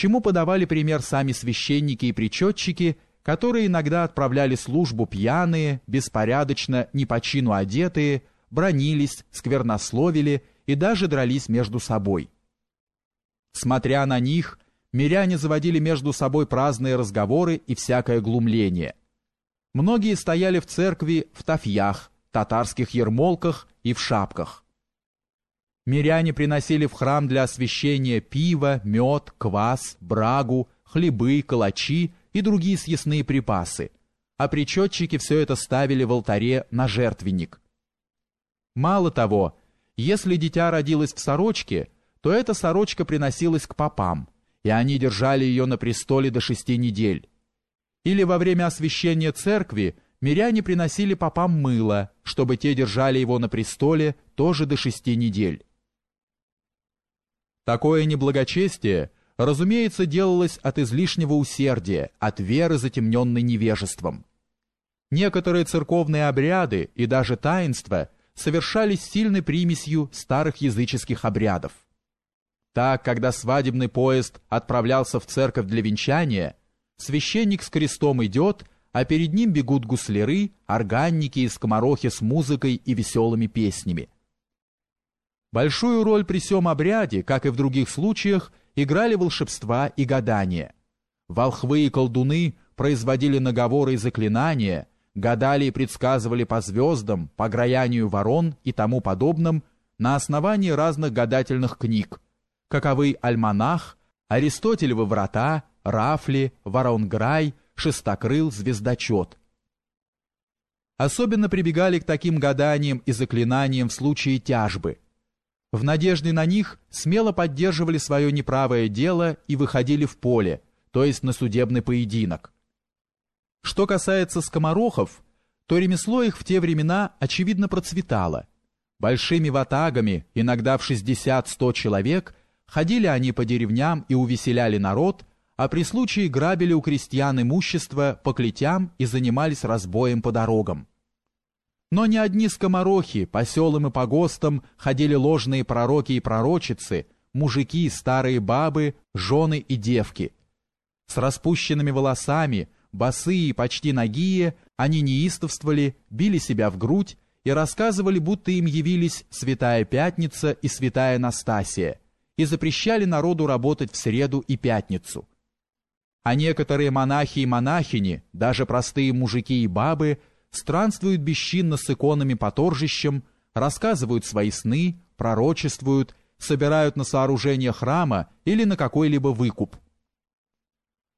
чему подавали пример сами священники и причетчики, которые иногда отправляли службу пьяные, беспорядочно, не по чину одетые, бронились, сквернословили и даже дрались между собой. Смотря на них, миряне заводили между собой праздные разговоры и всякое глумление. Многие стояли в церкви в тафьях, татарских ермолках и в шапках. Миряне приносили в храм для освящения пиво, мед, квас, брагу, хлебы, калачи и другие съестные припасы, а причетчики все это ставили в алтаре на жертвенник. Мало того, если дитя родилось в сорочке, то эта сорочка приносилась к попам, и они держали ее на престоле до шести недель. Или во время освящения церкви миряне приносили попам мыло, чтобы те держали его на престоле тоже до шести недель. Такое неблагочестие, разумеется, делалось от излишнего усердия, от веры, затемненной невежеством. Некоторые церковные обряды и даже таинства совершались сильной примесью старых языческих обрядов. Так, когда свадебный поезд отправлялся в церковь для венчания, священник с крестом идет, а перед ним бегут гусляры, органники и скоморохи с музыкой и веселыми песнями. Большую роль при сём обряде, как и в других случаях, играли волшебства и гадания. Волхвы и колдуны производили наговоры и заклинания, гадали и предсказывали по звездам, по граянию ворон и тому подобным на основании разных гадательных книг, каковы «Альманах», «Аристотелевы врата», «Рафли», «Воронграй», «Шестокрыл», «Звездочет». Особенно прибегали к таким гаданиям и заклинаниям в случае тяжбы – в надежде на них смело поддерживали свое неправое дело и выходили в поле, то есть на судебный поединок. Что касается скоморохов, то ремесло их в те времена очевидно процветало. Большими ватагами, иногда в 60-100 человек, ходили они по деревням и увеселяли народ, а при случае грабили у крестьян имущество по клетям и занимались разбоем по дорогам. Но не одни скоморохи, по селам и погостам ходили ложные пророки и пророчицы, мужики, старые бабы, жены и девки. С распущенными волосами, босые и почти нагие, они неистовствовали, били себя в грудь и рассказывали, будто им явились Святая Пятница и Святая Настасия, и запрещали народу работать в среду и пятницу. А некоторые монахи и монахини, даже простые мужики и бабы, странствуют бесчинно с иконами по торжищам, рассказывают свои сны, пророчествуют, собирают на сооружение храма или на какой-либо выкуп.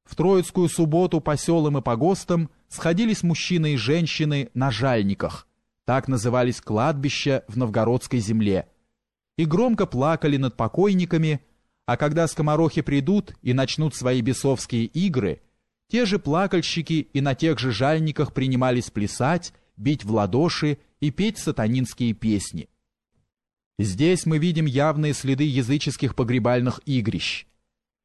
В Троицкую субботу по селам и погостам сходились мужчины и женщины на жальниках, так назывались кладбища в новгородской земле, и громко плакали над покойниками, а когда скоморохи придут и начнут свои бесовские игры – те же плакальщики и на тех же жальниках принимались плясать, бить в ладоши и петь сатанинские песни. Здесь мы видим явные следы языческих погребальных игрищ.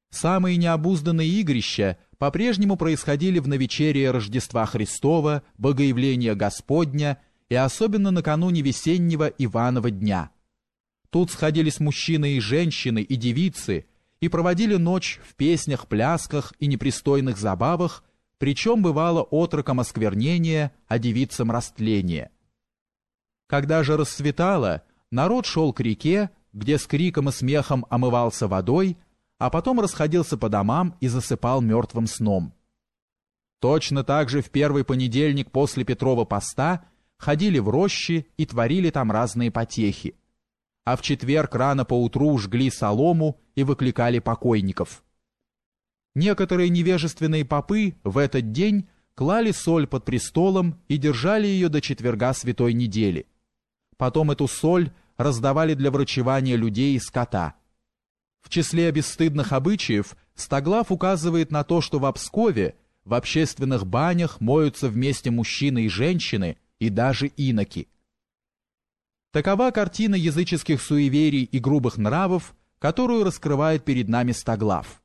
Самые необузданные игрища по-прежнему происходили в навечерие Рождества Христова, Богоявления Господня и особенно накануне весеннего Иванова дня. Тут сходились мужчины и женщины и девицы – и проводили ночь в песнях, плясках и непристойных забавах, причем бывало отроком осквернения, а девицам растления. Когда же расцветало, народ шел к реке, где с криком и смехом омывался водой, а потом расходился по домам и засыпал мертвым сном. Точно так же в первый понедельник после Петрова поста ходили в рощи и творили там разные потехи а в четверг рано поутру жгли солому и выкликали покойников. Некоторые невежественные попы в этот день клали соль под престолом и держали ее до четверга святой недели. Потом эту соль раздавали для врачевания людей и скота. В числе бесстыдных обычаев Стоглав указывает на то, что в Обскове в общественных банях моются вместе мужчины и женщины и даже иноки. Такова картина языческих суеверий и грубых нравов, которую раскрывает перед нами Стоглав.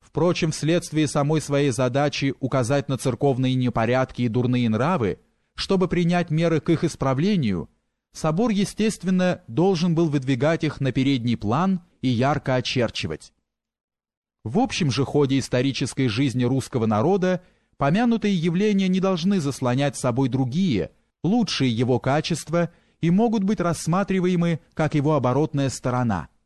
Впрочем, вследствие самой своей задачи указать на церковные непорядки и дурные нравы, чтобы принять меры к их исправлению, собор, естественно, должен был выдвигать их на передний план и ярко очерчивать. В общем же ходе исторической жизни русского народа помянутые явления не должны заслонять собой другие, лучшие его качества и могут быть рассматриваемы как его оборотная сторона –